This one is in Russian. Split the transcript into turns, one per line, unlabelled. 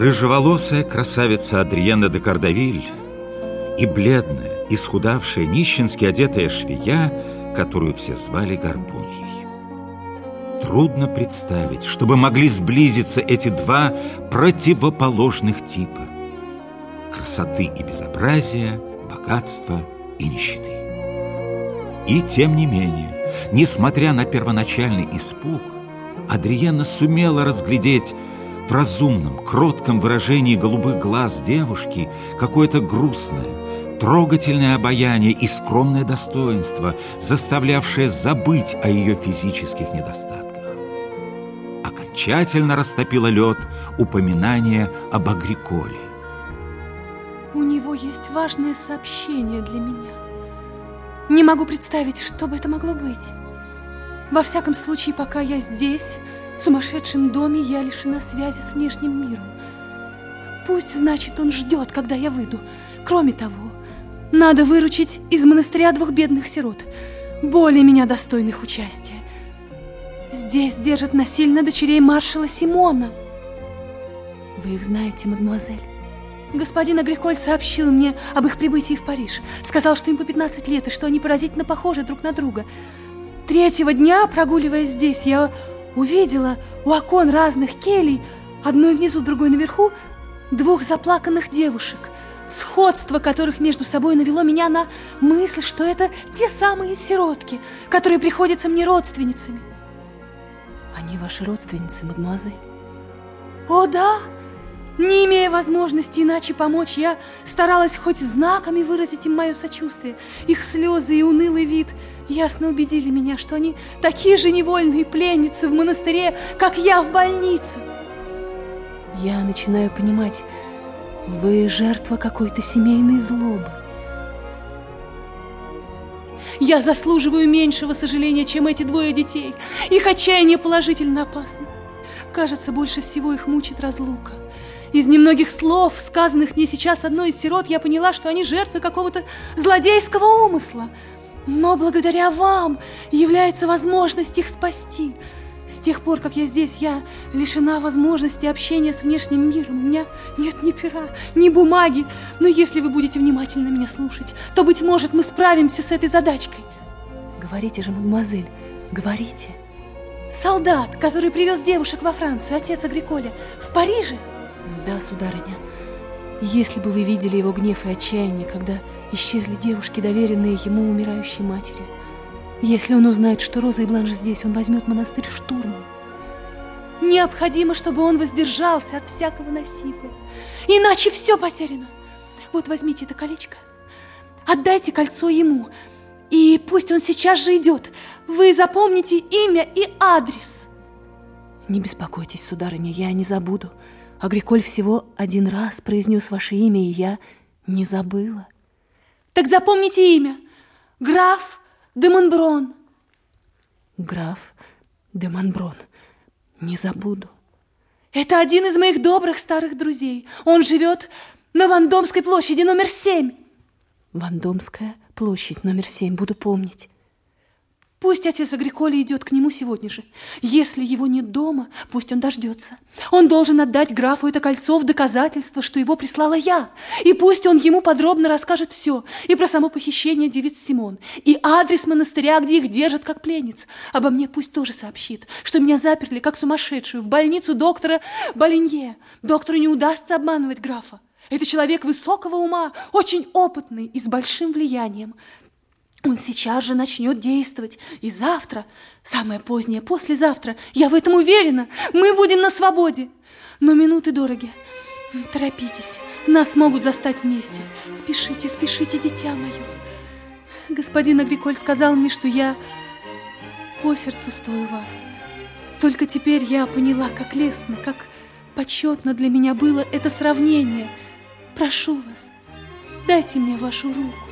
Рыжеволосая красавица Адриена де Кардавиль и бледная, исхудавшая, нищенски одетая швея, которую все звали Горбуньей. Трудно представить, чтобы могли сблизиться эти два противоположных типа красоты и безобразия, богатства и нищеты. И тем не менее, несмотря на первоначальный испуг, Адриена сумела разглядеть в разумном, кротком выражении голубых глаз девушки какое-то грустное, трогательное обаяние и скромное достоинство, заставлявшее забыть о ее физических недостатках. Окончательно растопило лед упоминание об Агриколе.
У него есть важное сообщение для меня. Не могу представить, что бы это могло быть. Во всяком случае, пока я здесь, в сумасшедшем доме, я лишена связи с внешним миром. Пусть, значит, он ждет, когда я выйду. Кроме того, надо выручить из монастыря двух бедных сирот, более меня достойных участия. Здесь держат насильно дочерей маршала Симона. Вы их знаете, мадемуазель? Господин Агриколь сообщил мне об их прибытии в Париж. Сказал, что им по 15 лет, и что они поразительно похожи друг на друга. Третьего дня, прогуливаясь здесь, я увидела у окон разных келей, одной внизу, другой наверху, двух заплаканных девушек, сходство которых между собой навело меня на мысль, что это те самые сиротки, которые приходятся мне родственницами. Они ваши родственницы, мадемуазель? О, да! Не имея возможности иначе помочь, я старалась хоть знаками выразить им мое сочувствие. Их слезы и унылый вид ясно убедили меня, что они такие же невольные пленницы в монастыре, как я в больнице. Я начинаю понимать, вы жертва какой-то семейной злобы. Я заслуживаю меньшего сожаления, чем эти двое детей. Их отчаяние положительно опасно. Кажется, больше всего их мучит разлука. Из немногих слов, сказанных мне сейчас одной из сирот, я поняла, что они жертвы какого-то злодейского умысла. Но благодаря вам является возможность их спасти. С тех пор, как я здесь, я лишена возможности общения с внешним миром. У меня нет ни пера, ни бумаги. Но если вы будете внимательно меня слушать, то, быть может, мы справимся с этой задачкой. Говорите же, мадемуазель, говорите. Солдат, который привез девушек во Францию, отец Агриколя, в Париже – да, сударыня, если бы вы видели его гнев и отчаяние, когда исчезли девушки, доверенные ему умирающей матери. Если он узнает, что Роза и Бланш здесь, он возьмет монастырь штурмом. Необходимо, чтобы он воздержался от всякого насилия. Иначе все потеряно. Вот возьмите это колечко. Отдайте кольцо ему. И пусть он сейчас же идет. Вы запомните имя и адрес. Не беспокойтесь, сударыня, я не забуду. Агриколь всего один раз произнес ваше имя, и я не забыла. Так запомните имя. Граф де Монброн. Граф де Монброн. Не забуду. Это один из моих добрых старых друзей. Он живет на Вандомской площади номер семь. Вандомская площадь номер семь. Буду помнить. Пусть отец Агриколи идет к нему сегодня же. Если его нет дома, пусть он дождется. Он должен отдать графу это кольцо в доказательство, что его прислала я. И пусть он ему подробно расскажет все. И про само похищение девиц Симон. И адрес монастыря, где их держат как пленниц. Обо мне пусть тоже сообщит, что меня заперли как сумасшедшую в больницу доктора Болинье. Доктору не удастся обманывать графа. Это человек высокого ума, очень опытный и с большим влиянием. Он сейчас же начнет действовать. И завтра, самое позднее, послезавтра, я в этом уверена, мы будем на свободе. Но минуты дороги. Торопитесь, нас могут застать вместе. Спешите, спешите, дитя мое. Господин Агриколь сказал мне, что я по сердцу стою вас. Только теперь я поняла, как лестно, как почетно для меня было это сравнение. Прошу вас, дайте мне вашу руку.